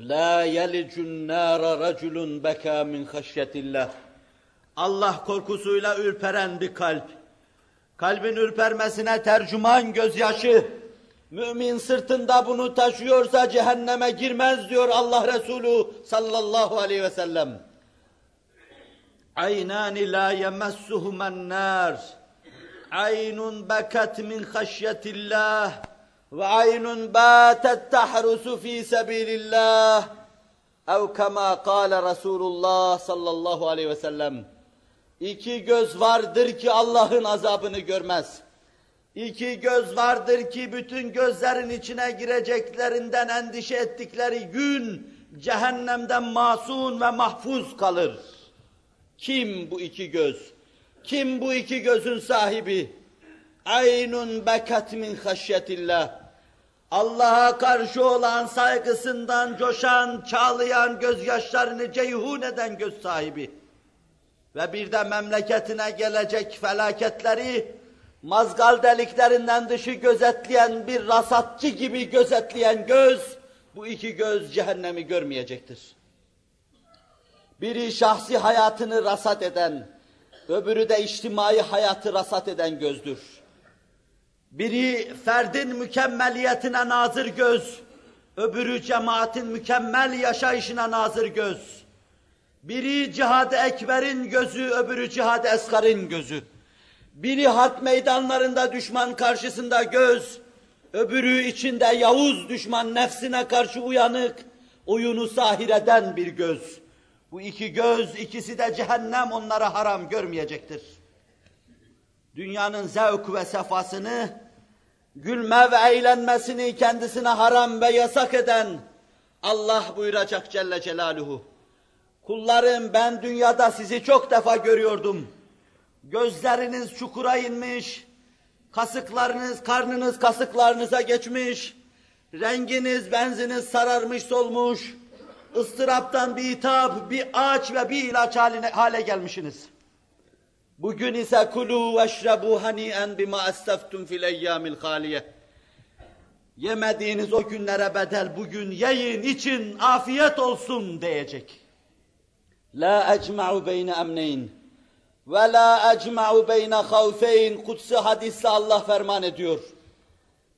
La yelicun nara raculun beka min haşyetillah. Allah korkusuyla ürperen bir kalp. Kalbin ürpermesine tercüman gözyaşı. Mümin sırtında bunu taşıyorsa cehenneme girmez diyor Allah Resulü sallallahu aleyhi ve sellem. Aynani la yemessuhumen nar. Aynun bekat min haşyetillah ve aynun batet tahrusu fi sebilillah. Ev kema kâle Resulullah sallallahu aleyhi ve sellem. İki göz vardır ki Allah'ın azabını görmez. İki göz vardır ki bütün gözlerin içine gireceklerinden endişe ettikleri gün cehennemden masun ve mahfuz kalır. Kim bu iki göz? Kim bu iki gözün sahibi? Aynun bekat min haşyetillah. Allah'a karşı olan saygısından coşan, çağlayan gözyaşlarını ceyhun eden göz sahibi. Ve bir de memleketine gelecek felaketleri mazgal deliklerinden dışı gözetleyen bir rasatçı gibi gözetleyen göz, bu iki göz cehennemi görmeyecektir. Biri şahsi hayatını rasat eden, öbürü de içtimai hayatı rasat eden gözdür. Biri ferdin mükemmeliyetine nazır göz, öbürü cemaatin mükemmel yaşayışına nazır göz. Biri cihad-ı ekberin gözü, öbürü cihad-ı gözü. Biri harp meydanlarında düşman karşısında göz, öbürü içinde Yavuz düşman nefsine karşı uyanık, oyunu sahir eden bir göz. Bu iki göz, ikisi de cehennem onlara haram görmeyecektir. Dünyanın zevk ve sefasını, gülme ve eğlenmesini kendisine haram ve yasak eden Allah buyuracak Celle Celaluhu. Kullarım ben dünyada sizi çok defa görüyordum. Gözleriniz çukura inmiş, kasıklarınız, karnınız kasıklarınıza geçmiş, renginiz, benziniz sararmış solmuş, ıstıraptan bir hitap, bir ağaç ve bir ilaç haline, hale gelmişsiniz. Bugün ise kulu veşrebu hani'en bima esteftum fil eyyamil haliye. Yemediğiniz o günlere bedel bugün yiyin için afiyet olsun diyecek. La ecma'u beyne emneyn ve la ecma'u beyne havfeyn kutsi hadiste Allah ferman ediyor.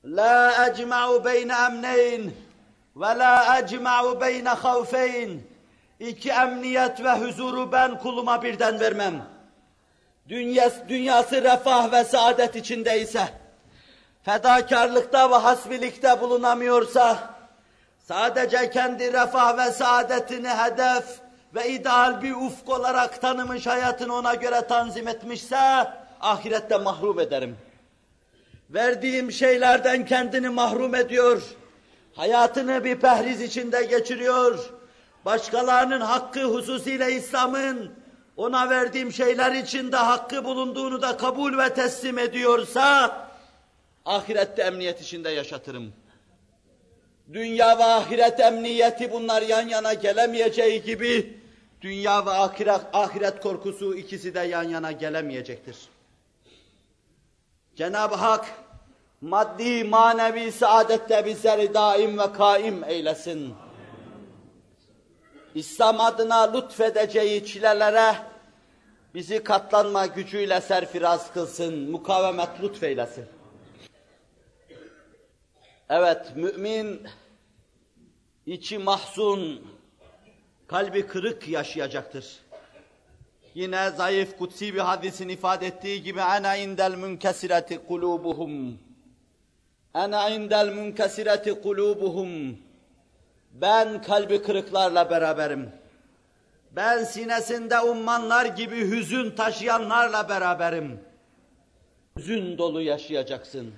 La ecma'u beyne emneyn ve la ecma'u beyne havfeyn iki emniyet ve huzuru ben kuluma birden vermem. Dünyası, dünyası refah ve saadet içindeyse, fedakarlıkta ve hasbilikte bulunamıyorsa, sadece kendi refah ve saadetini hedef ve ideal bir ufk olarak tanımış hayatını ona göre tanzim etmişse, ahirette mahrum ederim. Verdiğim şeylerden kendini mahrum ediyor, hayatını bir pehriz içinde geçiriyor, başkalarının hakkı hususiyle İslam'ın ona verdiğim şeyler içinde hakkı bulunduğunu da kabul ve teslim ediyorsa, ahirette emniyet içinde yaşatırım. Dünya ve ahiret emniyeti bunlar yan yana gelemeyeceği gibi, dünya ve ahiret, ahiret korkusu ikisi de yan yana gelemeyecektir. Cenab-ı Hak, maddi manevi saadette bizleri daim ve kaim eylesin. İslam adına lütfedeceği çilelere bizi katlanma gücüyle serfiraz kılsın, mukavemet lütfeylesin. Evet, mümin içi mahzun, kalbi kırık yaşayacaktır. Yine zayıf kutsi bir hadisin ifade ettiği gibi ana indel münkesireti kulubuhum. Ana indel münkesireti kulubuhum. Ben kalbi kırıklarla beraberim. Ben sinesinde ummanlar gibi hüzün taşıyanlarla beraberim. Hüzün dolu yaşayacaksın.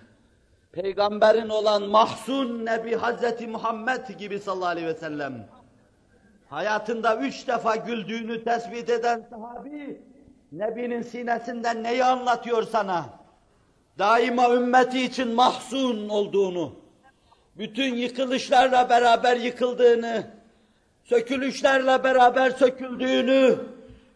Peygamberin olan mahzun Nebi Hazreti Muhammed gibi sallallahu aleyhi ve sellem. Hayatında üç defa güldüğünü tespit eden sahabi, Nebi'nin sinesinden neyi anlatıyor sana? Daima ümmeti için mahzun olduğunu, bütün yıkılışlarla beraber yıkıldığını, sökülüşlerle beraber söküldüğünü,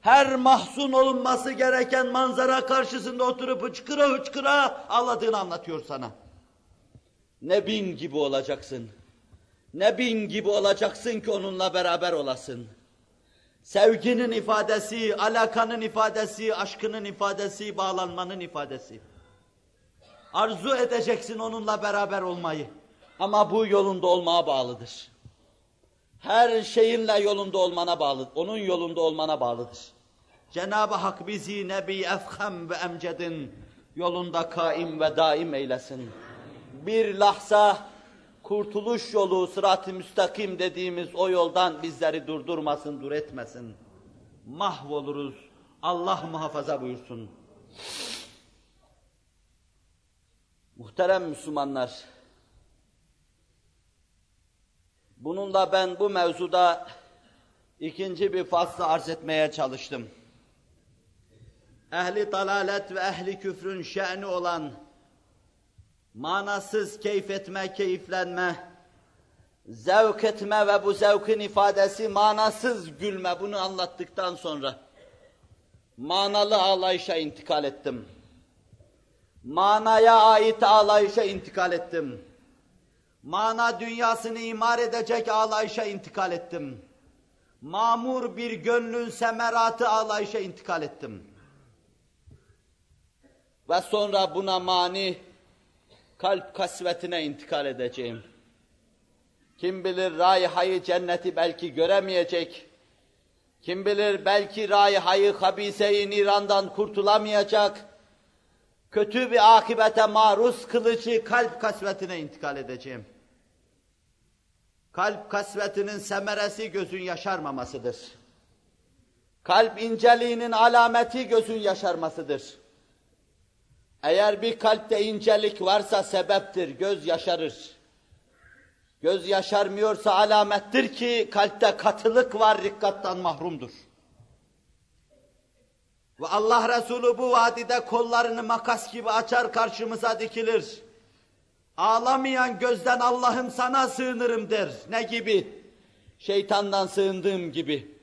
her mahzun olunması gereken manzara karşısında oturup hıçkıra hıçkıra ağladığını anlatıyor sana. Nebin gibi olacaksın. Ne bin gibi olacaksın ki onunla beraber olasın. Sevginin ifadesi, alakanın ifadesi, aşkının ifadesi, bağlanmanın ifadesi. Arzu edeceksin onunla beraber olmayı. Ama bu yolunda olmaya bağlıdır. Her şeyinle yolunda olmana bağlı, onun yolunda olmana bağlıdır. Cenab-ı Hak bizi Nebi Efhem ve Emced'in yolunda kaim ve daim eylesin. Bir lahza kurtuluş yolu, sırat-ı müstakim dediğimiz o yoldan bizleri durdurmasın, dur etmesin. Mahvoluruz. Allah muhafaza buyursun. Muhterem Müslümanlar, bununla ben bu mevzuda ikinci bir faslı arz etmeye çalıştım. Ehli dalalet ve ehli küfrün şe'ni olan manasız keyif etme, keyiflenme, zevk etme ve bu zevkin ifadesi manasız gülme bunu anlattıktan sonra manalı ağlayışa intikal ettim. Manaya ait ağlayışa intikal ettim. Mana dünyasını imar edecek ağlayışa intikal ettim. Mamur bir gönlün semeratı ağlayışa intikal ettim. Ve sonra buna mani kalp kasvetine intikal edeceğim. Kim bilir rayhayı cenneti belki göremeyecek. Kim bilir belki rayhayı habise-i nirandan kurtulamayacak. Kötü bir akibete maruz kılıcı kalp kasvetine intikal edeceğim. Kalp kasvetinin semeresi gözün yaşarmamasıdır. Kalp inceliğinin alameti gözün yaşarmasıdır. Eğer bir kalpte incelik varsa sebeptir, göz yaşarır. Göz yaşarmıyorsa alamettir ki kalpte katılık var, rikkattan mahrumdur. Ve Allah Resulü bu vadide kollarını makas gibi açar karşımıza dikilir. Ağlamayan gözden Allah'ım sana sığınırım der. Ne gibi? Şeytandan sığındığım gibi.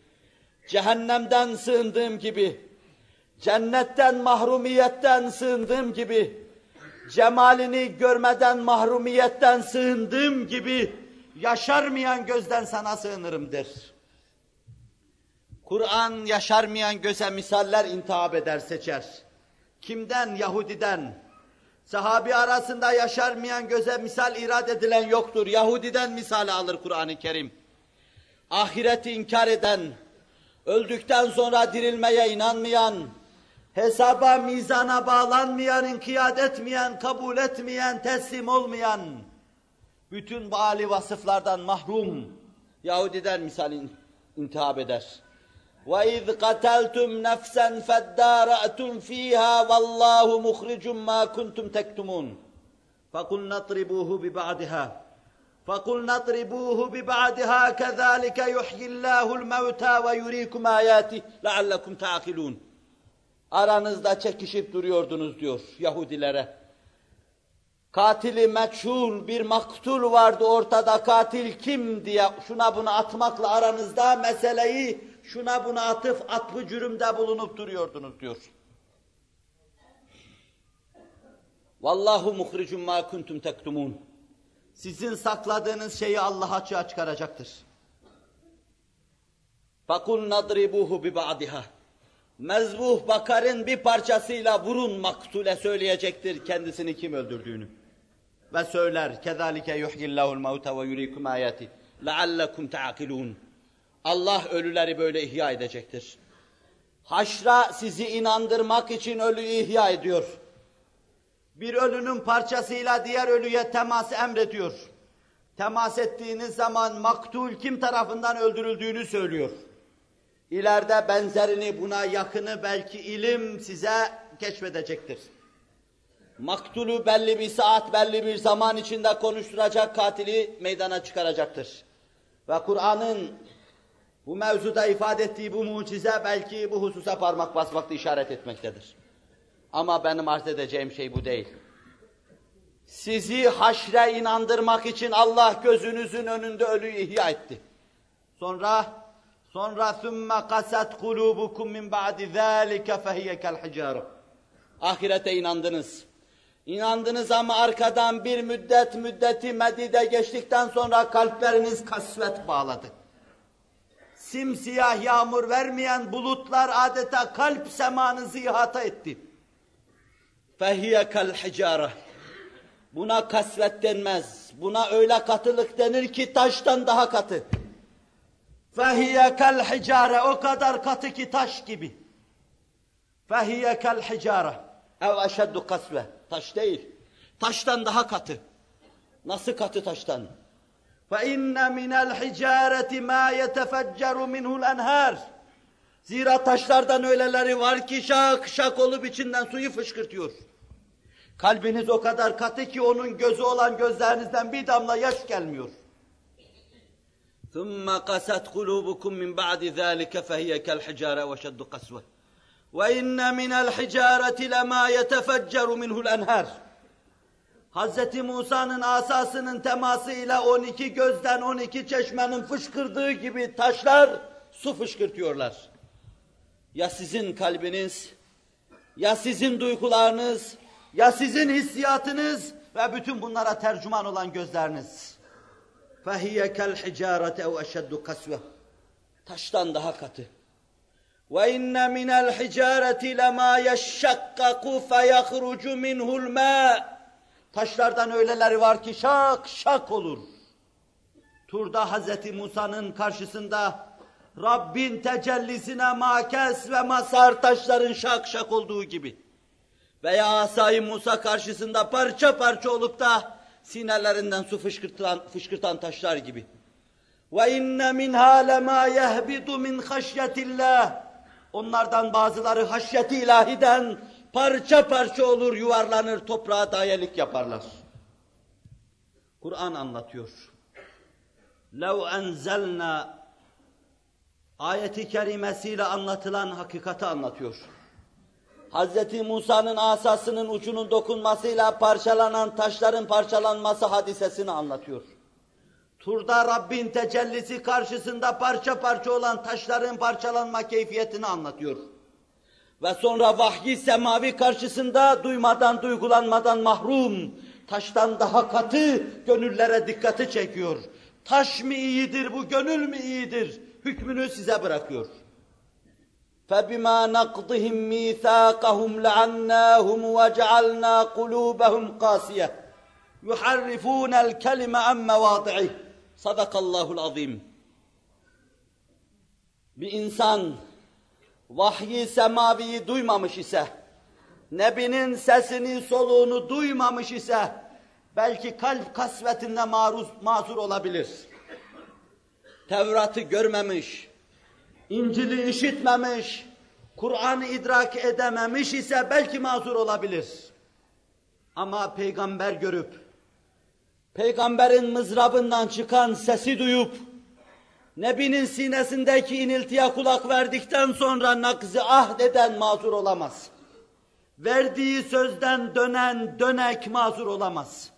Cehennemden sığındığım gibi cennetten mahrumiyetten sığındığım gibi, cemalini görmeden mahrumiyetten sığındığım gibi, yaşarmayan gözden sana sığınırım der. Kur'an yaşarmayan göze misaller intihap eder, seçer. Kimden? Yahudiden. Sahabi arasında yaşarmayan göze misal irad edilen yoktur. Yahudiden misal alır Kur'an-ı Kerim. Ahireti inkar eden, öldükten sonra dirilmeye inanmayan, hesaba mizana bağlanmayan, inkiyat etmeyen, kabul etmeyen, teslim olmayan, bütün bu âli vasıflardan mahrum, Yahudiden misal intihab eder. وَاِذْ قَتَلْتُمْ نَفْسًا فَادَّارَأْتُمْ ف۪يهَا وَاللّٰهُ مُخْرِجٌ مَا كُنْتُمْ تَكْتُمُونَ فَقُلْنَا اضْرِبُوهُ بِبَعْدِهَا فَقُلْنَا اضْرِبُوهُ بِبَعْدِهَا كَذَٰلِكَ يُحْيِي اللّٰهُ الْمَوْتَى وَيُرِيكُمْ آيَاتِهِ لَعَلَّكُمْ تَعْقِلُونَ aranızda çekişip duruyordunuz diyor Yahudilere. Katili meçhul bir maktul vardı ortada katil kim diye şuna buna atmakla aranızda meseleyi şuna buna atıf atfı cürümde bulunup duruyordunuz diyor. Vallahu muhricun ma kuntum tektumun. Sizin sakladığınız şeyi Allah açığa çıkaracaktır. Fakul nadribuhu bi ba'diha mezbuh bakarın bir parçasıyla vurun maktule söyleyecektir kendisini kim öldürdüğünü. Ve söyler kezalike yuhyillahul mevte ve yurikum ayati leallekum taakilun. Allah ölüleri böyle ihya edecektir. Haşra sizi inandırmak için ölüyü ihya ediyor. Bir ölünün parçasıyla diğer ölüye temas emrediyor. Temas ettiğiniz zaman maktul kim tarafından öldürüldüğünü söylüyor. İleride benzerini buna yakını belki ilim size keşfedecektir. Maktulu belli bir saat, belli bir zaman içinde konuşturacak katili meydana çıkaracaktır. Ve Kur'an'ın bu mevzuda ifade ettiği bu mucize belki bu hususa parmak basmakta işaret etmektedir. Ama benim arz edeceğim şey bu değil. Sizi haşre inandırmak için Allah gözünüzün önünde ölüyü ihya etti. Sonra Sonra ثُمَّ قَسَتْ قُلُوبُكُمْ مِنْ بَعْدِ ذَٰلِكَ فَهِيَ كَالْحِجَارَ Ahirete inandınız. İnandınız ama arkadan bir müddet müddeti medide geçtikten sonra kalpleriniz kasvet bağladı. Simsiyah yağmur vermeyen bulutlar adeta kalp semanızı ihata etti. Kal hicare. Buna kasvet denmez. Buna öyle katılık denir ki taştan daha katı. Kal hicare. O kadar katı ki taş gibi. Kal hicare. Ev eşeddu kasve. Taş değil. Taştan daha katı. Nasıl katı taştan? فَاِنَّ مِنَ الْحِجَارَةِ مَا يَتَفَجَّرُ مِنْهُ الْاَنْهَارِ Zira taşlardan öyleleri var ki şak şak olup içinden suyu fışkırtıyor. Kalbiniz o kadar katı ki onun gözü olan gözlerinizden bir damla yaş gelmiyor. ثُمَّ قَسَتْ قُلُوبُكُمْ مِنْ بَعْدِ ذَٰلِكَ فَهِيَ كَالْحِجَارَةِ وَشَدُّ قَسْوَةً وَاِنَّ مِنَ الْحِجَارَةِ لَمَا يَتَفَجَّرُ مِنْهُ الْاَنْهَارِ Hz. Musa'nın asasının temasıyla 12 gözden 12 çeşmenin fışkırdığı gibi taşlar su fışkırtıyorlar. Ya sizin kalbiniz, ya sizin duygularınız, ya sizin hissiyatınız ve bütün bunlara tercüman olan gözleriniz. فَهِيَ كَالْحِجَارَةِ اَوْ اَشَدُّ قَسْوَةً Taştan daha katı. وَاِنَّ مِنَ الْحِجَارَةِ لَمَا يَشَّقَّقُ فَيَخْرُجُ مِنْهُ الْمَاءِ Taşlardan öyleleri var ki şak şak olur. Turda Hazreti Musa'nın karşısında Rabbin tecellisine makes ve masar taşların şak şak olduğu gibi. Veya asayı Musa karşısında parça parça olup da sinelerinden su fışkırtan, fışkırtan taşlar gibi. Ve inne minha lema yehbidu min haşyetillah. Onlardan bazıları haşyeti ilahiden parça parça olur, yuvarlanır, toprağa dayelik yaparlar. Kur'an anlatıyor. لَوْ اَنْزَلْنَا ayeti kerimesiyle anlatılan hakikati anlatıyor. Hz. Musa'nın asasının ucunun dokunmasıyla parçalanan taşların parçalanması hadisesini anlatıyor. Turda Rabbin tecellisi karşısında parça parça olan taşların parçalanma keyfiyetini anlatıyor. Ve sonra vahyi semavi karşısında duymadan duygulanmadan mahrum, taştan daha katı gönüllere dikkati çekiyor. Taş mı iyidir, bu gönül mü iyidir? Hükmünü size bırakıyor. فَبِمَا نَقْضِهِمْ مِيثَاقَهُمْ لَعَنَّاهُمْ وَجَعَلْنَا قُلُوبَهُمْ قَاسِيَةً يُحَرِّفُونَ الْكَلِمَ عَنْ مَوَاضِعِهِ Sadakallahul azim. Bir insan vahyi semaviyi duymamış ise, Nebinin sesini, soluğunu duymamış ise, belki kalp kasvetinde maruz, mazur olabilir. Tevrat'ı görmemiş, İncil'i işitmemiş, Kur'an'ı idrak edememiş ise belki mazur olabilir. Ama peygamber görüp, peygamberin mızrabından çıkan sesi duyup, Nebinin sinesindeki iniltiye kulak verdikten sonra nakzi ahd eden mazur olamaz. Verdiği sözden dönen dönek mazur olamaz.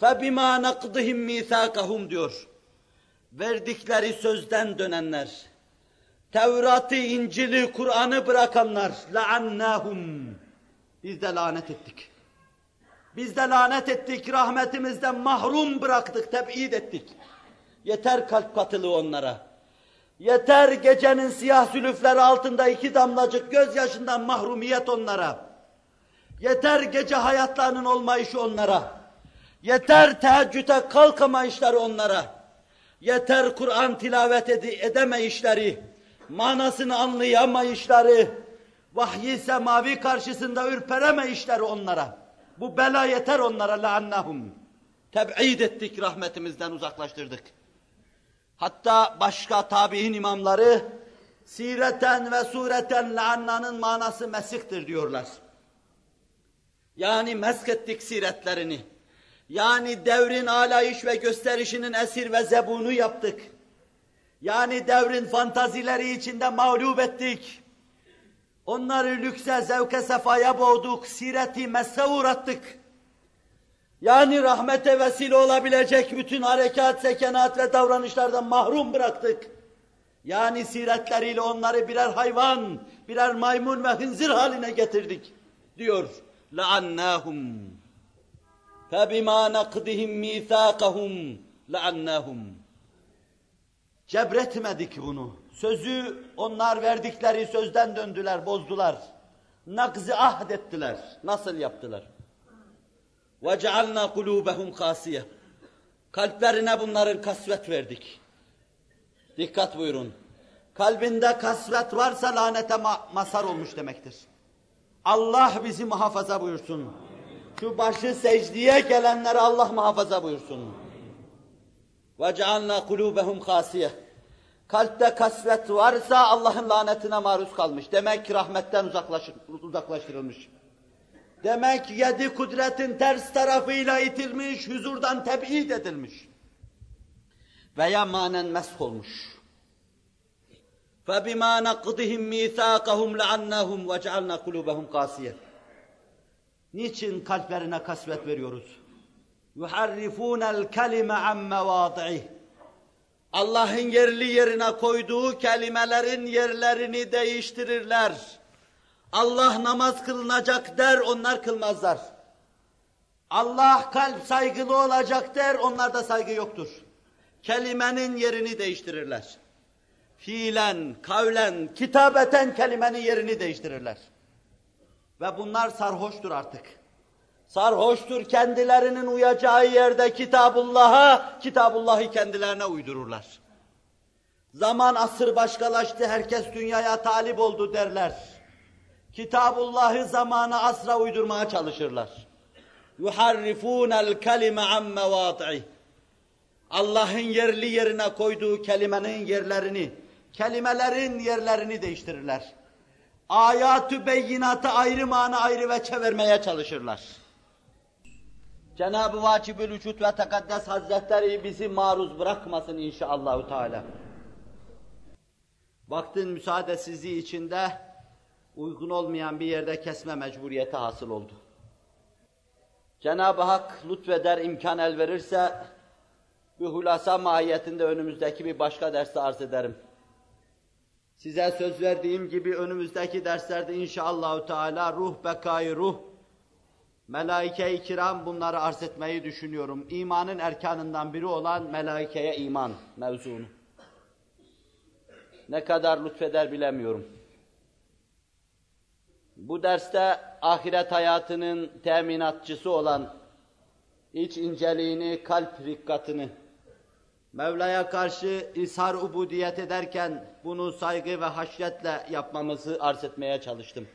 فَبِمَا نَقْضِهِمْ مِيثَاقَهُمْ diyor. Verdikleri sözden dönenler, Tevrat'ı, İncil'i, Kur'an'ı bırakanlar, لَعَنَّاهُمْ Biz de lanet ettik. Biz de lanet ettik, rahmetimizden mahrum bıraktık, teb'id ettik. Yeter kalp katılığı onlara. Yeter gecenin siyah sülüfleri altında iki damlacık gözyaşından mahrumiyet onlara. Yeter gece hayatlarının olmayışı onlara. Yeter teheccüde kalkamayışları onlara. Yeter Kur'an tilavet ed edemeyişleri, manasını anlayamayışları, vahyi semavi karşısında ürperemeyişleri onlara. Bu bela yeter onlara leannahum. Teb'id ettik, rahmetimizden uzaklaştırdık. Hatta başka tabi'in imamları sireten ve sureten leannanın manası mesiktir diyorlar. Yani mesk ettik siretlerini. Yani devrin alayış ve gösterişinin esir ve zebunu yaptık. Yani devrin fantazileri içinde mağlup ettik. Onları lükse, zevke, sefaya boğduk, sireti messe uğrattık. Yani rahmete vesile olabilecek bütün harekat, sekenat ve davranışlardan mahrum bıraktık. Yani siretleriyle onları birer hayvan, birer maymun ve hınzır haline getirdik diyor لعناهم فبما نقضهم ميثاقهم لعناهم Cebretmedik bunu. Sözü onlar verdikleri sözden döndüler, bozdular. Nakzi ahd ettiler. Nasıl yaptılar? وَجَعَلْنَا قُلُوبَهُمْ قَاسِيَةً Kalplerine bunların kasvet verdik. Dikkat buyurun. Kalbinde kasvet varsa lanete ma masar olmuş demektir. Allah bizi muhafaza buyursun. Şu başı secdeye gelenleri Allah muhafaza buyursun. وَجَعَلْنَا قُلُوبَهُمْ خَاسِيَةً Kalpte kasvet varsa Allah'ın lanetine maruz kalmış. Demek ki rahmetten uzaklaştırılmış. Demek yedi kudretin ters tarafıyla itilmiş, huzurdan teb'id edilmiş. Veya manen mesh olmuş. فَبِمَا نَقْضِهِمْ مِيثَاقَهُمْ لَعَنَّهُمْ وَجَعَلْنَا قُلُوبَهُمْ قَاسِيَةً Niçin kalplerine kasvet veriyoruz? يُحَرِّفُونَ الْكَلِمَ عَمَّ مَوَاضِعِهِ Allah'ın yerli yerine koyduğu kelimelerin yerlerini değiştirirler. Allah namaz kılınacak der, onlar kılmazlar. Allah kalp saygılı olacak der, onlarda saygı yoktur. Kelimenin yerini değiştirirler fiilen, kavlen, kitabeten kelimenin yerini değiştirirler. Ve bunlar sarhoştur artık. Sarhoştur kendilerinin uyacağı yerde Kitabullah'a, Kitabullah'ı kendilerine uydururlar. Zaman asır başkalaştı, herkes dünyaya talip oldu derler. Kitabullah'ı zamana asra uydurmaya çalışırlar. يُحَرِّفُونَ الْكَلِمَ عَمَّ وَاطِعِهِ Allah'ın yerli yerine koyduğu kelimenin yerlerini, kelimelerin yerlerini değiştirirler. Ayatü beyinatı ayrı mana ayrı ve çevirmeye çalışırlar. Cenab-ı Vacibül Vücut ve Tekaddes Hazretleri bizi maruz bırakmasın inşallahü teala. Vaktin müsaadesizliği içinde uygun olmayan bir yerde kesme mecburiyeti hasıl oldu. Cenab-ı Hak lütfeder, imkan el verirse bir hulasa mahiyetinde önümüzdeki bir başka derste arz ederim. Size söz verdiğim gibi önümüzdeki derslerde inşallah Teala ruh bekayı ruh, melaike-i kiram bunları arz etmeyi düşünüyorum. İmanın erkanından biri olan melaikeye iman mevzunu. Ne kadar lütfeder bilemiyorum. Bu derste ahiret hayatının teminatçısı olan iç inceliğini, kalp rikkatını, Mevla'ya karşı ishar ubudiyet ederken bunu saygı ve haşyetle yapmamızı arz etmeye çalıştım.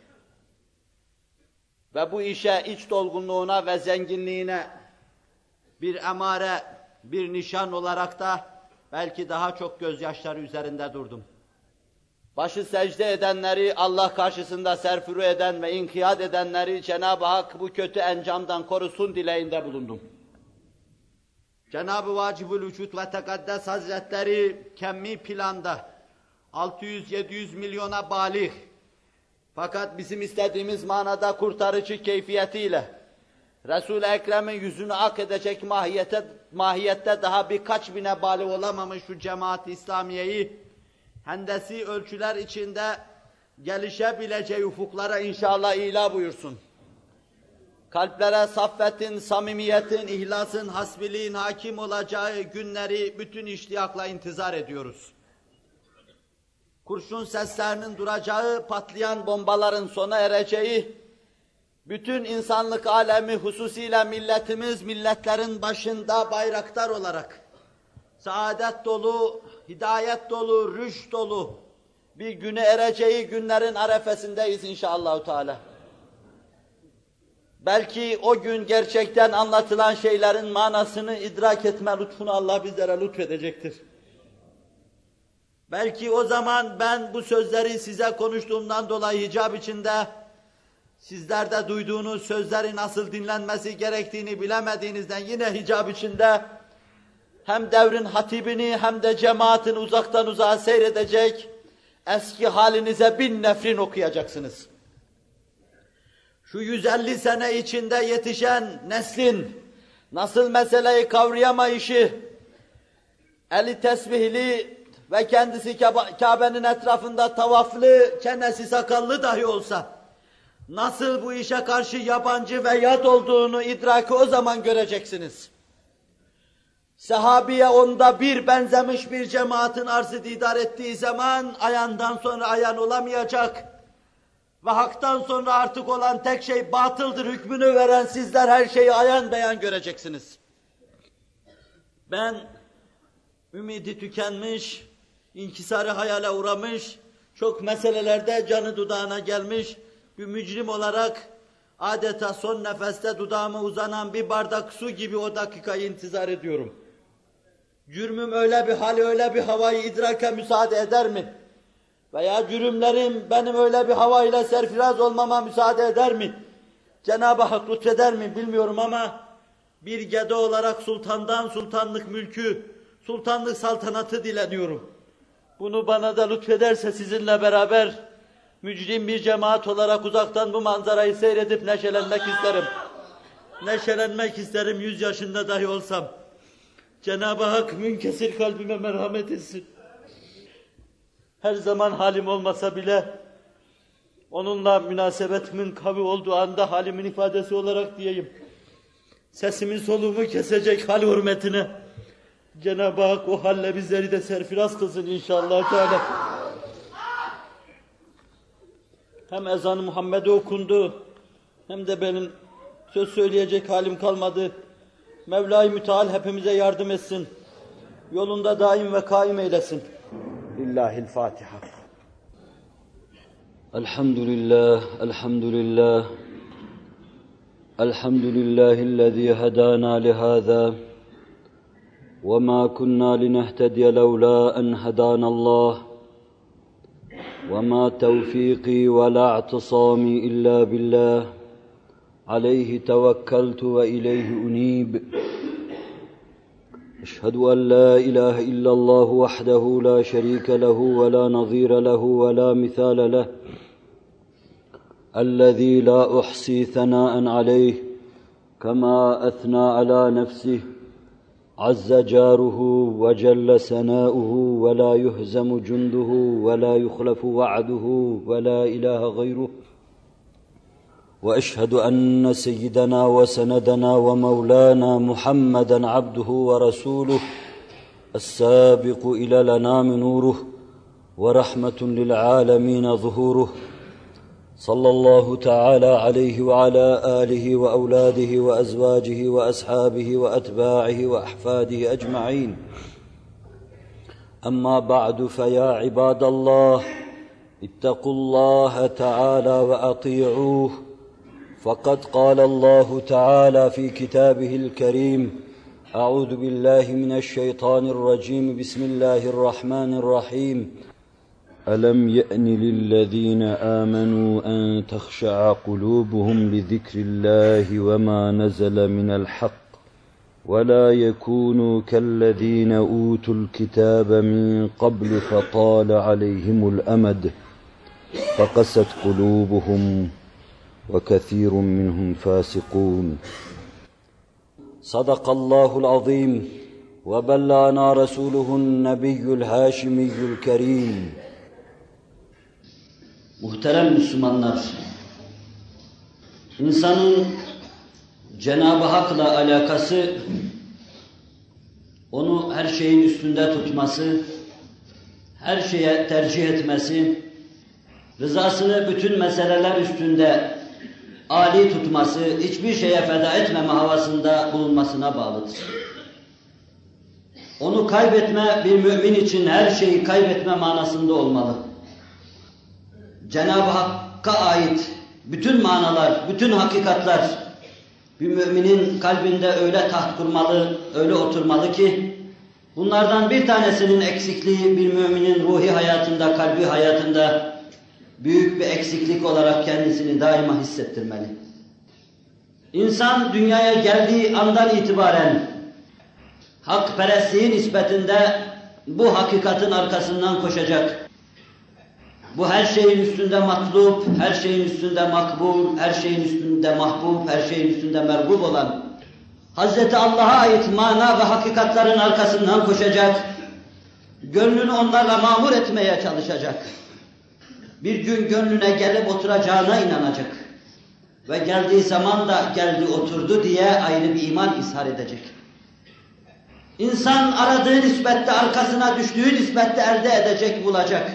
Ve bu işe iç dolgunluğuna ve zenginliğine bir emare, bir nişan olarak da belki daha çok gözyaşları üzerinde durdum. Başı secde edenleri, Allah karşısında serfuru eden ve inkiyat edenleri Cenab-ı Hak bu kötü encamdan korusun dileğinde bulundum. Cenab-ı Vacibül Vücut ve Tekaddes Hazretleri kemmi planda 600-700 milyona balik fakat bizim istediğimiz manada kurtarıcı keyfiyetiyle Resul-i Ekrem'in yüzünü ak edecek mahiyette, mahiyette daha birkaç bine bali olamamış şu cemaat-i İslamiye'yi hendesi ölçüler içinde gelişebileceği ufuklara inşallah ila buyursun kalplere saffetin, samimiyetin, ihlasın, hasbiliğin hakim olacağı günleri bütün iştiyakla intizar ediyoruz. Kurşun seslerinin duracağı, patlayan bombaların sona ereceği, bütün insanlık alemi hususiyle milletimiz milletlerin başında bayraktar olarak saadet dolu, hidayet dolu, rüş dolu bir güne ereceği günlerin arefesindeyiz inşallah Teala. Belki o gün gerçekten anlatılan şeylerin manasını idrak etme lütfunu Allah bizlere lütfedecektir. Belki o zaman ben bu sözleri size konuştuğumdan dolayı hicab içinde sizlerde duyduğunuz sözleri nasıl dinlenmesi gerektiğini bilemediğinizden yine hicab içinde hem devrin hatibini hem de cemaatin uzaktan uzağa seyredecek, eski halinize bin nefrin okuyacaksınız şu 150 sene içinde yetişen neslin nasıl meseleyi kavrayamayışı, eli tesbihli ve kendisi Kabe'nin etrafında tavaflı, çenesi sakallı dahi olsa, nasıl bu işe karşı yabancı ve yad olduğunu idraki o zaman göreceksiniz. Sahabiye onda bir benzemiş bir cemaatin arzı didar ettiği zaman ayandan sonra ayan olamayacak. Ve haktan sonra artık olan tek şey batıldır hükmünü veren sizler her şeyi ayan beyan göreceksiniz. Ben ümidi tükenmiş, inkisarı hayale uğramış, çok meselelerde canı dudağına gelmiş bir mücrim olarak adeta son nefeste dudağıma uzanan bir bardak su gibi o dakikayı intizar ediyorum. Cürmüm öyle bir hali, öyle bir havayı idrake müsaade eder mi? Veya cürümlerim benim öyle bir havayla serfiraz olmama müsaade eder mi? Cenab-ı Hak lütfeder mi bilmiyorum ama bir gede olarak sultandan sultanlık mülkü, sultanlık saltanatı dileniyorum. Bunu bana da lütfederse sizinle beraber mücrim bir cemaat olarak uzaktan bu manzarayı seyredip neşelenmek isterim. Neşelenmek isterim yüz yaşında dahi olsam. Cenab-ı Hak münkesir kalbime merhamet etsin. Her zaman halim olmasa bile onunla münasebetimin kavi olduğu anda halimin ifadesi olarak diyeyim. Sesimin soluğumu kesecek hal hürmetine Cenab-ı Hak o halle bizleri de serfiraz kılsın inşallah Teala. Hem ezan-ı Muhammed'e okundu hem de benim söz söyleyecek halim kalmadı. Mevla-i Müteal hepimize yardım etsin. Yolunda daim ve kaim eylesin. Lillahil Fatiha. Elhamdülillah, elhamdülillah. Elhamdülillahi'llezî hedâna lihâzâ. وما كنا لنهتدي لولا ان هدانا الله وما توفيقي ولا اعتصامي الا بالله عليه توكلت وإليه أنيب. أشهد أن لا إله إلا الله وحده لا شريك له ولا نظير له ولا مثال له الذي لا أحصي ثناء عليه كما أثنى على نفسه عز جاره وجل سناؤه ولا يهزم جنده ولا يخلف وعده ولا إله غيره. وأشهد أن سيدنا وسندنا ومولانا محمدا عبده ورسوله السابق إلى الانام نوره ورحمة للعالمين ظهوره. صلى الله تعالى عليه وعلى آله وأولاده وأزواجه وأصحابه وأتباعه وأحفاده أجمعين. أما بعد فيا عباد الله اتقوا الله تعالى وأطيعوه. فقد قال الله تعالى في كتابه الكريم أعوذ بالله من الشيطان الرجيم بسم الله الرحمن الرحيم. ألم يأن للذين آمنوا أن تخشع قلوبهم لذكر الله وما نزل من الحق ولا يكونوا كالذين أوتوا الكتاب من قبل فطال عليهم الأمد فقست قلوبهم وكثير منهم فاسقون صدق الله العظيم وبلغنا رسوله النبي الهاشمي الكريم Muhterem Müslümanlar, insanın Cenab-ı Hak'la alakası, onu her şeyin üstünde tutması, her şeye tercih etmesi, rızasını bütün meseleler üstünde âli tutması, hiçbir şeye feda etmeme havasında bulunmasına bağlıdır. Onu kaybetme bir mümin için her şeyi kaybetme manasında olmalı. Cenab-ı Hakk'a ait bütün manalar, bütün hakikatler bir müminin kalbinde öyle taht kurmalı, öyle oturmalı ki bunlardan bir tanesinin eksikliği bir müminin ruhi hayatında, kalbi hayatında büyük bir eksiklik olarak kendisini daima hissettirmeli. İnsan dünyaya geldiği andan itibaren hakperestliğin nispetinde bu hakikatin arkasından koşacak. Bu her şeyin üstünde matlup, her şeyin üstünde makbul, her şeyin üstünde mahbub, her şeyin üstünde mergub olan Hazreti Allah'a ait mana ve hakikatların arkasından koşacak. Gönlünü onlarla mamur etmeye çalışacak. Bir gün gönlüne gelip oturacağına inanacak. Ve geldiği zaman da geldi oturdu diye ayrı bir iman ishar edecek. İnsan aradığı nispette arkasına düştüğü nispette elde edecek, bulacak.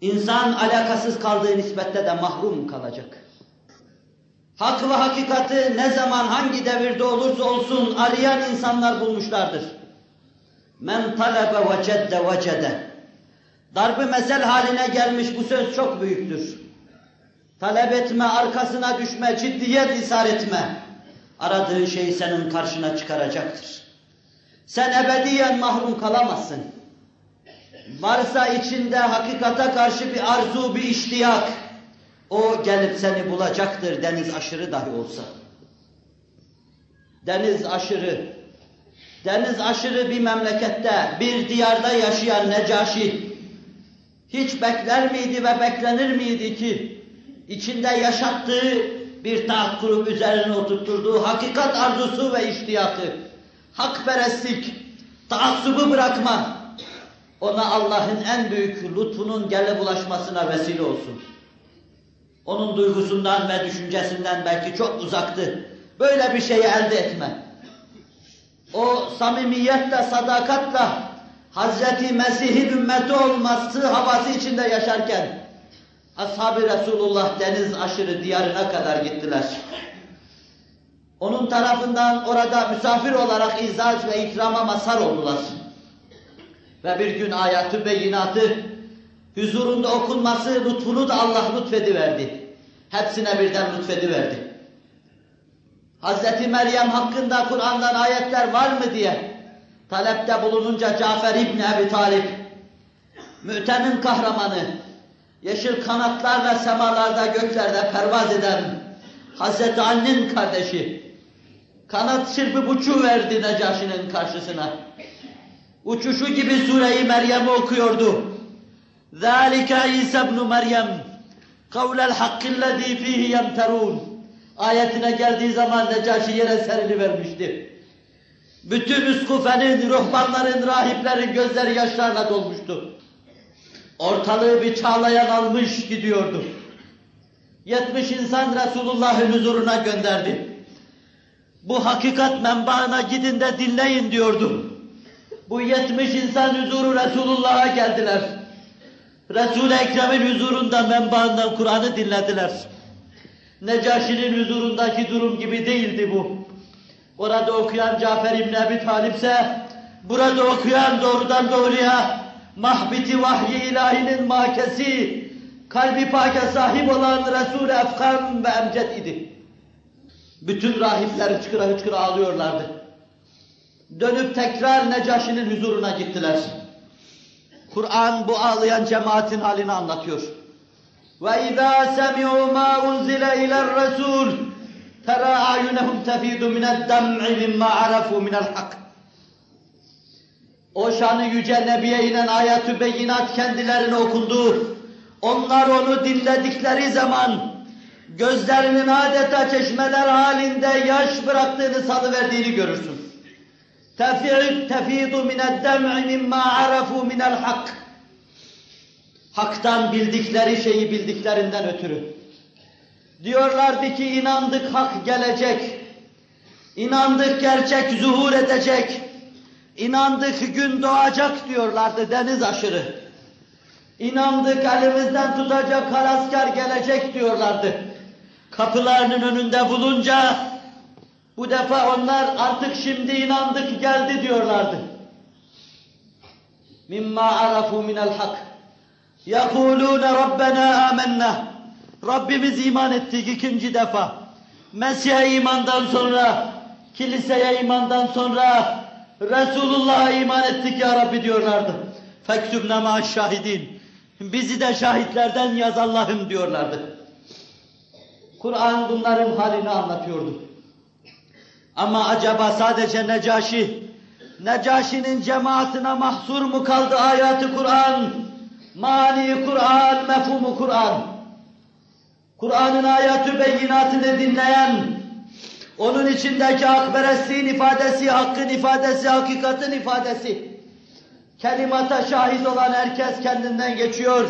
İnsan alakasız kaldığı nispette de mahrum kalacak. Hak ve hakikati ne zaman hangi devirde olursa olsun arayan insanlar bulmuşlardır. Men talebe vecedde vecede. Darbe mesel haline gelmiş bu söz çok büyüktür. Talep etme, arkasına düşme, ciddiyet isar etme. Aradığın şeyi senin karşına çıkaracaktır. Sen ebediyen mahrum kalamazsın. Varsa içinde hakikata karşı bir arzu, bir iştiyak, o gelip seni bulacaktır deniz aşırı dahi olsa. Deniz aşırı, deniz aşırı bir memlekette, bir diyarda yaşayan Necaşi, hiç bekler miydi ve beklenir miydi ki, içinde yaşattığı bir taht kurup üzerine oturtturduğu hakikat arzusu ve iştiyakı, hakperestlik, taassubu bırakma, ona Allah'ın en büyük lütfunun gele bulaşmasına vesile olsun. Onun duygusundan ve düşüncesinden belki çok uzaktı. Böyle bir şeyi elde etme. O samimiyetle, sadakatla Hazreti Mesih'in ümmeti olması havası içinde yaşarken Ashab-ı Resulullah deniz aşırı diyarına kadar gittiler. Onun tarafından orada misafir olarak izaz ve ikrama mazhar oldular. Ve bir gün ayatı beyinatı huzurunda okunması lütfunu da Allah lütfediverdi. Hepsine birden lütfediverdi. Hazreti Meryem hakkında Kur'an'dan ayetler var mı diye talepte bulununca Cafer İbni Ebi Talip, mütemin kahramanı, yeşil kanatlarla semalarda göklerde pervaz eden Hazreti Ali'nin kardeşi, kanat çırpıp uçuverdi Necaşi'nin karşısına. Uçuşu gibi sureyi Meryem'i okuyordu. ذَٰلِكَ عِيسَ بْنُ مَرْيَمْ قَوْلَ الْحَقِّ الَّذ۪ي ف۪يهِ يَمْتَرُونَ Ayetine geldiği zaman Necaşi yere serili vermişti. Bütün üskufenin, ruhbanların, rahiplerin gözleri yaşlarla dolmuştu. Ortalığı bir çağlayan almış gidiyordu. Yetmiş insan Resulullah'ın huzuruna gönderdi. Bu hakikat menbaına gidin de dinleyin diyordu. Bu yetmiş insan huzuru Resulullah'a geldiler. Resul-i Ekrem'in huzurunda menbaından Kur'an'ı dinlediler. Necaşi'nin huzurundaki durum gibi değildi bu. Orada okuyan Cafer İbni Ebi Talip ise burada okuyan doğrudan doğruya mahbiti vahyi ilahinin makesi, kalbi pake sahip olan Resul-i Efkan ve Emced idi. Bütün rahipler hıçkıra hıçkıra ağlıyorlardı. Dönüp tekrar Necaşi'nin huzuruna gittiler. Kur'an bu ağlayan cemaatin halini anlatıyor. وَاِذَا سَمِعُوا مَا اُنْزِلَ اِلَى الرَّسُولِ تَرَى اَعْيُنَهُمْ تَفِيدُ مِنَ الدَّمْعِ مِمَّا عَرَفُوا مِنَ الْحَقِّ O şanı yüce Nebi'ye inen ayet-ü beyinat kendilerine okundu. Onlar onu dinledikleri zaman gözlerinin adeta çeşmeler halinde yaş bıraktığını salıverdiğini görürsün. tefidu mined dem'i mimma arafu minel hak. Hak'tan bildikleri şeyi bildiklerinden ötürü. Diyorlardı ki inandık hak gelecek. İnandık gerçek zuhur edecek. İnandık gün doğacak diyorlardı deniz aşırı. İnandık elimizden tutacak karasker gelecek diyorlardı. Kapılarının önünde bulunca bu defa onlar artık şimdi inandık geldi diyorlardı. Mimma arafu minel hak. Yekulûne Rabbena amennâ. Rabbimiz iman ettik ikinci defa. Mesih'e imandan sonra, kiliseye imandan sonra, Resulullah'a iman ettik ya Rabbi diyorlardı. Fektübne ma şahidin. Bizi de şahitlerden yaz Allah'ım diyorlardı. Kur'an bunların halini anlatıyordu. Ama acaba sadece Necaşi, Necaşi'nin cemaatine mahsur mu kaldı ayatı Kur'an, mani Kur'an, mefhumu Kur'an? Kur'an'ın ayatü beyinatını dinleyen, onun içindeki hakperestliğin ifadesi, hakkın ifadesi, hakikatin ifadesi, kelimata şahit olan herkes kendinden geçiyor.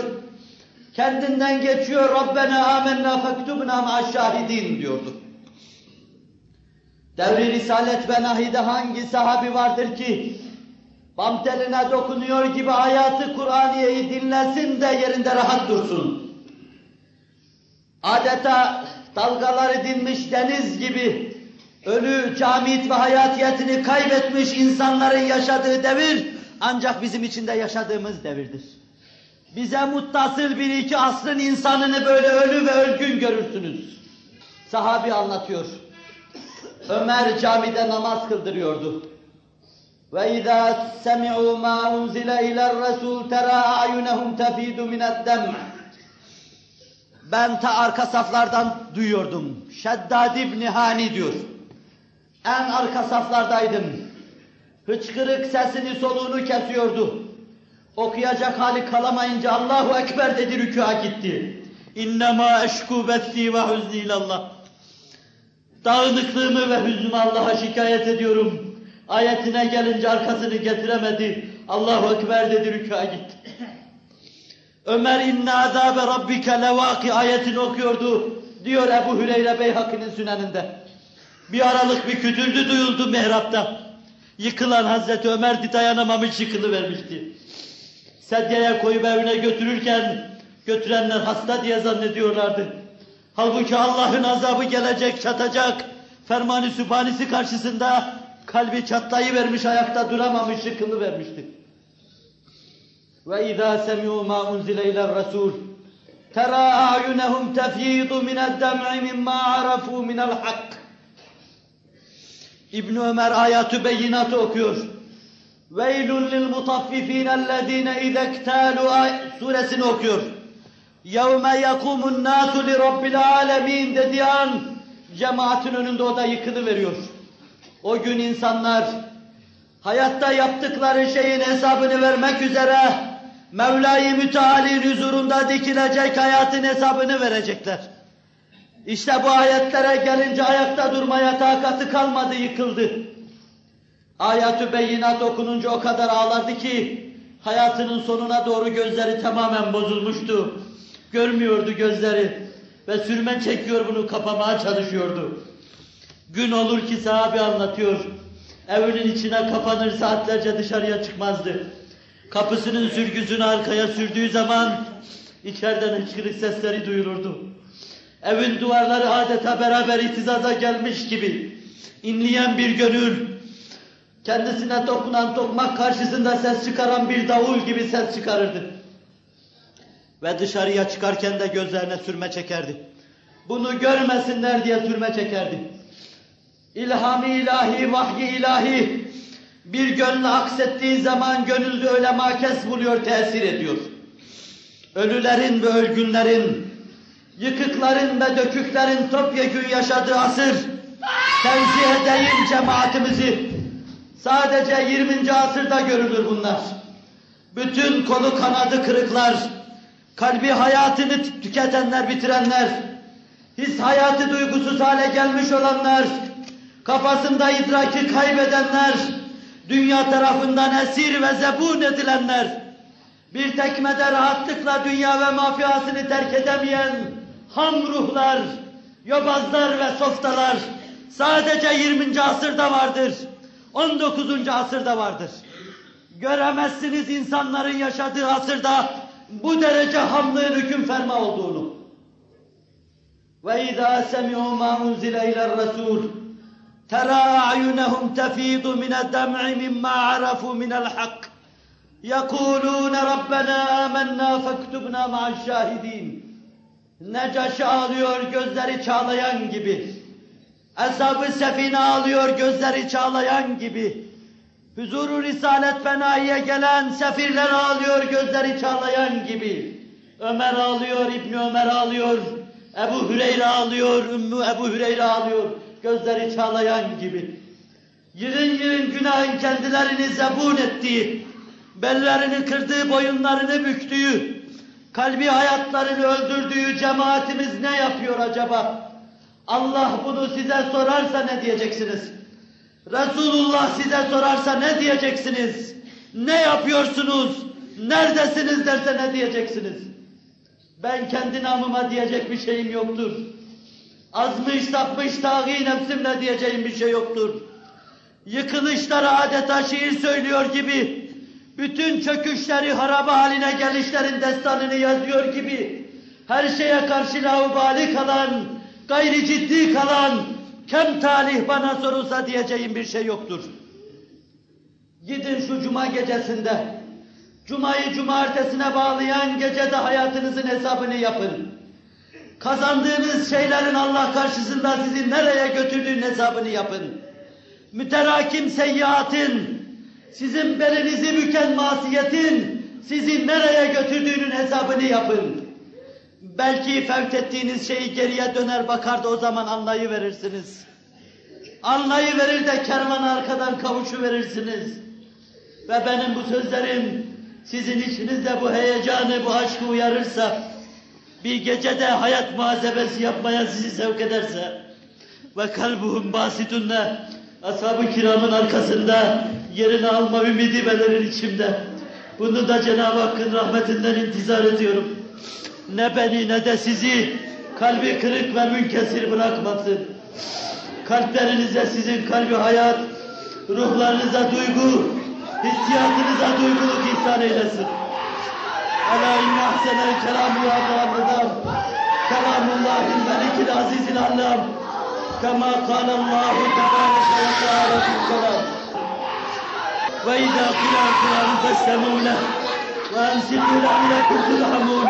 Kendinden geçiyor Rabbena amenna fektubna ma'aşşahidin diyordu. Devri Risalet ve Nahi'de hangi sahabi vardır ki bam teline dokunuyor gibi hayatı Kur'aniye'yi dinlesin de yerinde rahat dursun. Adeta dalgaları dinmiş deniz gibi ölü, camit ve hayatiyetini kaybetmiş insanların yaşadığı devir ancak bizim içinde yaşadığımız devirdir. Bize muttasıl bir iki asrın insanını böyle ölü ve ölgün görürsünüz. Sahabi anlatıyor. Ömer camide namaz kıldırıyordu. Ve izâ semi'û mâ unzile iler-resûl terâ a'yunehum tefîdu mined-dem' Ben ta arka saflardan duyuyordum. Şeddad İbni Hani diyor. En arka saflardaydım. Hıçkırık sesini soluğunu kesiyordu. Okuyacak hali kalamayınca Allahu Ekber dedi rükûa gitti. İnnemâ eşkû bethi ve hüzni ilallah. Dağınıklığımı ve hüznümü Allah'a şikayet ediyorum. Ayetine gelince arkasını getiremedi. Allahu Ekber dedi rükûa gitti. Ömer inna azabe rabbike levaki ayetini okuyordu diyor Ebu Hüreyre Beyhaki'nin süneninde. Bir aralık bir kütüldü duyuldu mihrapta. Yıkılan Hazreti Ömer dayanamamış yıkılıvermişti. Sedyeye koyup evine götürürken götürenler hasta diye zannediyorlardı. Halbuki Allah'ın azabı gelecek, çatacak. Fermanı sübhanisi karşısında kalbi çatlayıvermiş, ayakta duramamış, yıkılıvermişti. vermişti ve izâ semi'û mâ unzile iler rasûl terâ a'yunehum tefyîdu mine'd-dem'i mimmâ arafû minel-hak. İbn Ömer ayatü beyinatı okuyor. Veylun lil mutaffifin ellezine izektalu suresini okuyor. Yevme yekumun nasu li rabbil alemin dediği an cemaatin önünde o da yıkılı veriyor. O gün insanlar hayatta yaptıkları şeyin hesabını vermek üzere Mevla-i Müteal'in huzurunda dikilecek hayatın hesabını verecekler. İşte bu ayetlere gelince ayakta durmaya takatı kalmadı, yıkıldı. Ayet-ü beyinat okununca o kadar ağlardı ki hayatının sonuna doğru gözleri tamamen bozulmuştu. Görmüyordu gözleri ve sürme çekiyor bunu kapamaya çalışıyordu. Gün olur ki sahabi anlatıyor. Evinin içine kapanır saatlerce dışarıya çıkmazdı. Kapısının sürgüsünü arkaya sürdüğü zaman içeriden hıçkırık sesleri duyulurdu. Evin duvarları adeta beraber itizaza gelmiş gibi inleyen bir gönül, kendisine dokunan tokmak karşısında ses çıkaran bir davul gibi ses çıkarırdı. Ve dışarıya çıkarken de gözlerine sürme çekerdi. Bunu görmesinler diye sürme çekerdi. İlham-ı ilahi, vahyi ilahi bir gönlü aksettiği zaman gönülde öyle makes buluyor, tesir ediyor. Ölülerin ve ölgünlerin, yıkıkların ve döküklerin topyekün yaşadığı asır, tenzih edeyim cemaatimizi. Sadece 20. asırda görülür bunlar. Bütün kolu kanadı kırıklar, kalbi hayatını tüketenler, bitirenler, his hayatı duygusuz hale gelmiş olanlar, kafasında idraki kaybedenler, dünya tarafından esir ve zebun edilenler, bir tekmede rahatlıkla dünya ve mafyasını terk edemeyen ham ruhlar, yobazlar ve softalar sadece 20. asırda vardır. 19. asırda vardır. Göremezsiniz insanların yaşadığı asırda bu derece hamlığın hüküm ferma olduğunu. Ve izâ semi'û mâ unzile iler-resûl ترى أعينهم تفيض من الدمع مما عرفوا من الحق يقولون ربنا آمنا فاكتبنا مع الشاهدين Necaşi ağlıyor gözleri çağlayan gibi. Eshab-ı Sefine ağlıyor gözleri çağlayan gibi. Huzuru Risalet Fenahi'ye gelen sefirler ağlıyor gözleri çağlayan gibi. Ömer ağlıyor, İbni Ömer ağlıyor, Ebu Hüreyre ağlıyor, Ümmü Ebu Hüreyre ağlıyor gözleri çağlayan gibi. Yırın yırın günahın kendilerini zebun ettiği, bellerini kırdığı, boyunlarını büktüğü, kalbi hayatlarını öldürdüğü cemaatimiz ne yapıyor acaba? Allah bunu size sorarsa ne diyeceksiniz? Resulullah size sorarsa ne diyeceksiniz? Ne yapıyorsunuz? Neredesiniz derse ne diyeceksiniz? Ben kendi namıma diyecek bir şeyim yoktur. Azmış sapmış tağî nefsimle diyeceğim bir şey yoktur. Yıkılışlara adeta şiir söylüyor gibi, bütün çöküşleri haraba haline gelişlerin destanını yazıyor gibi, her şeye karşı laubali kalan, gayri ciddi kalan, kem talih bana sorulsa diyeceğim bir şey yoktur. Gidin şu cuma gecesinde, cumayı cumartesine bağlayan gecede hayatınızın hesabını yapın. Kazandığınız şeylerin Allah karşısında sizi nereye götürdüğünün hesabını yapın. Müterakim seyyiatın, sizin belinizi büken masiyetin sizi nereye götürdüğünün hesabını yapın. Belki fevt ettiğiniz şeyi geriye döner bakar da o zaman anlayıverirsiniz. Anlayıverir de kervan arkadan kavuşu verirsiniz. Ve benim bu sözlerim sizin içinizde bu heyecanı, bu aşkı uyarırsa, bir gecede hayat muhasebesi yapmaya sizi sevk ederse ve kalbuhum basitünle ashab-ı kiramın arkasında yerini alma ümidi belirir içimde. Bunu da Cenab-ı Hakk'ın rahmetinden intizar ediyorum. Ne beni ne de sizi kalbi kırık ve münkesir bırakmasın. Kalplerinize sizin kalbi hayat, ruhlarınıza duygu, hissiyatınıza duyguluk ihsan eylesin. ألا إن أحسن الكلام يا باب الدار كلام الله الملك العزيز العلام. كما قال الله تبارك وتعالى في الكلام. وإذا قيل الكلام فاستمعوا له وأنصتوا لعلكم ترحمون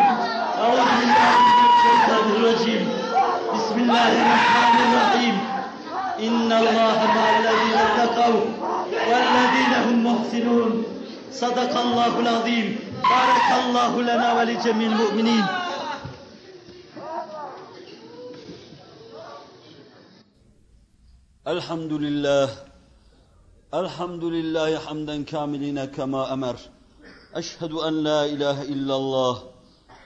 أعوذ بالله من الشيطان الرجيم. بسم الله الرحمن الرحيم. إن الله مع الذين اتقوا والذين هم محسنون. صدق الله العظيم. Lena ve li cemil mu'minin. الحمد لله. الحمد لله حمدا كاملين كما أمر. أشهد أن لا إله إلا الله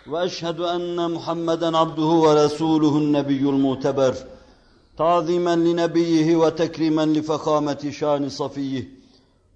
وأشهد أن محمدا عبده ورسوله النبي المعتبر. تعظيما لنبيه وتكريما لفخامة شان صفيه.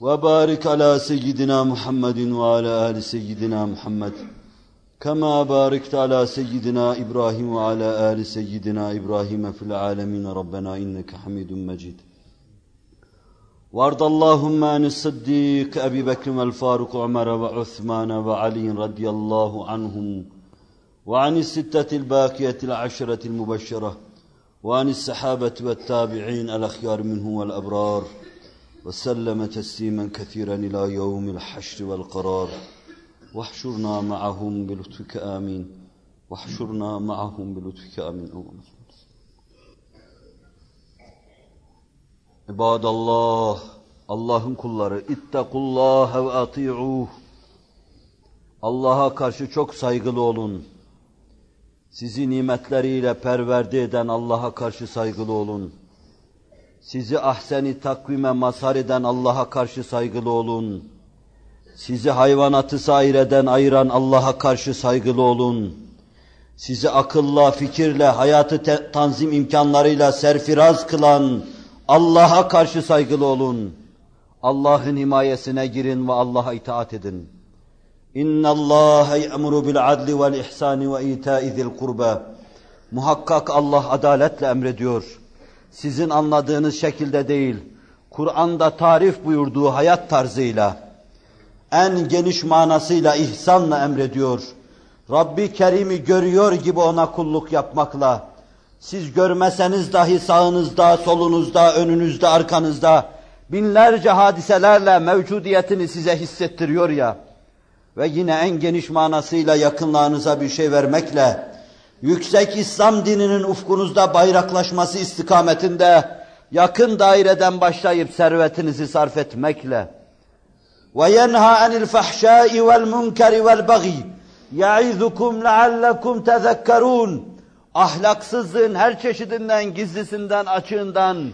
وبارك على سيدنا محمد وعلى آل سيدنا محمد كما باركت على سيدنا إبراهيم وعلى آل سيدنا إبراهيم في العالمين ربنا إنك حميد مجيد. وارض اللهم عن الصديق أبي بكر والفاروق عمر وعثمان وعلي رضي الله عنهم وعن الستة الباقية العشرة المبشرة وعن السحابة والتابعين الأخيار منهم والأبرار وسلم تسليما كثيرا إلى يوم الحشر والقرار واحشرنا معهم بلطفك آمين واحشرنا معهم بلطفك آمين اللهم صل İbadallah, Allah'ın kulları, ittakullah ve ati'uh. Allah'a karşı çok saygılı olun. Sizi nimetleriyle perverde eden Allah'a karşı saygılı olun. Sizi ahseni takvime mazhar eden Allah'a karşı saygılı olun. Sizi hayvanatı sair eden, ayıran Allah'a karşı saygılı olun. Sizi akılla, fikirle, hayatı tanzim imkanlarıyla serfiraz kılan, Allah'a karşı saygılı olun. Allah'ın himayesine girin ve Allah'a itaat edin. İnna Allah ya'muru bil adli vel ihsani ve ita'i kurba. Muhakkak Allah adaletle emrediyor. Sizin anladığınız şekilde değil, Kur'an'da tarif buyurduğu hayat tarzıyla, en geniş manasıyla ihsanla emrediyor. Rabbi Kerim'i görüyor gibi ona kulluk yapmakla, siz görmeseniz dahi sağınızda, solunuzda, önünüzde, arkanızda binlerce hadiselerle mevcudiyetini size hissettiriyor ya ve yine en geniş manasıyla yakınlarınıza bir şey vermekle yüksek İslam dininin ufkunuzda bayraklaşması istikametinde yakın daireden başlayıp servetinizi sarf etmekle ve yenha anil fahşai vel munkeri vel bagi ya'izukum leallekum tezekkerun. Ahlaksızlığın her çeşidinden, gizlisinden, açığından,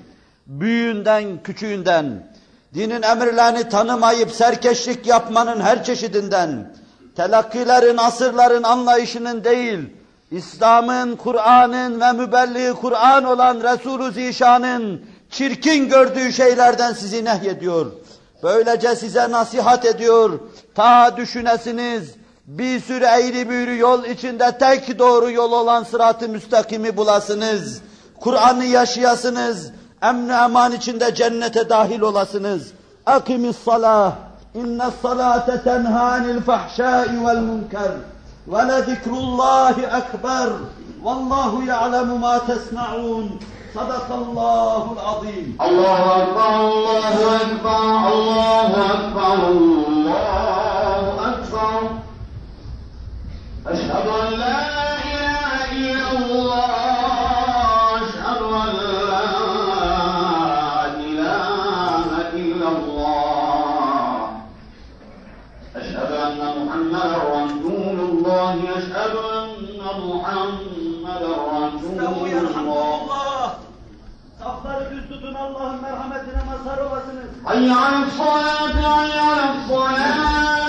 büyüğünden, küçüğünden, dinin emirlerini tanımayıp serkeşlik yapmanın her çeşidinden, telakkilerin, asırların anlayışının değil, İslam'ın, Kur'an'ın ve mübelliği Kur'an olan Resulü Zişan'ın çirkin gördüğü şeylerden sizi nehyediyor. Böylece size nasihat ediyor. Ta düşünesiniz, bir sürü eğri büğrü yol içinde tek doğru yol olan sırat-ı müstakimi bulasınız. Kur'an'ı yaşayasınız, emn eman içinde cennete dahil olasınız. Akimis salah, inne salate tenha anil fahşai vel munker. ولذكر الله أكبر. والله يعلم ما تسمعون. صدق الله العظيم. الله أكبر الله أكبر الله أكبر الله أكبر. أشهد أن لا إله إلا الله. الله أشهد أن محمدا رسول الله Safları düz tutun Allah'ın merhametine mazhar olasınız. حي على الصلاة حي على الصلاة